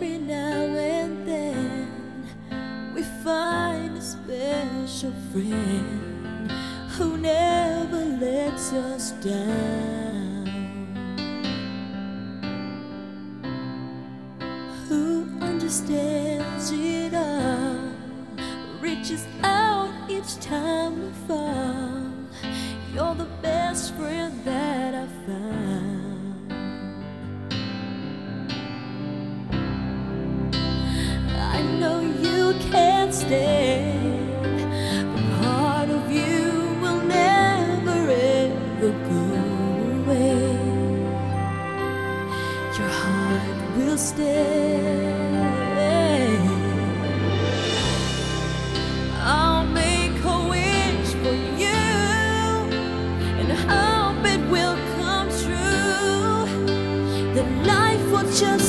every now and then we find a special friend who never lets us down. Who understands it all, reaches out each time we fall. Stay, part of you will never ever go away. Your heart will stay. I'll make a wish for you and hope it will come true. That life will just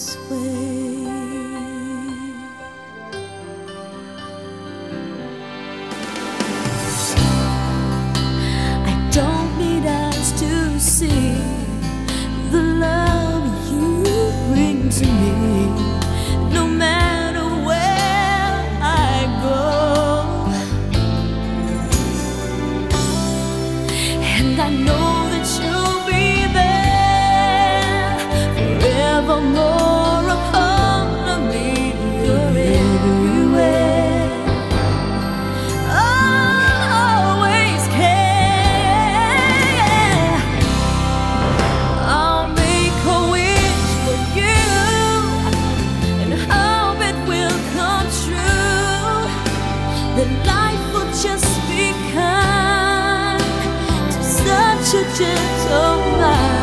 this way. I don't need eyes to see the love you bring to me. No matter where I go, and I know that you'll be there forevermore such a gentle man.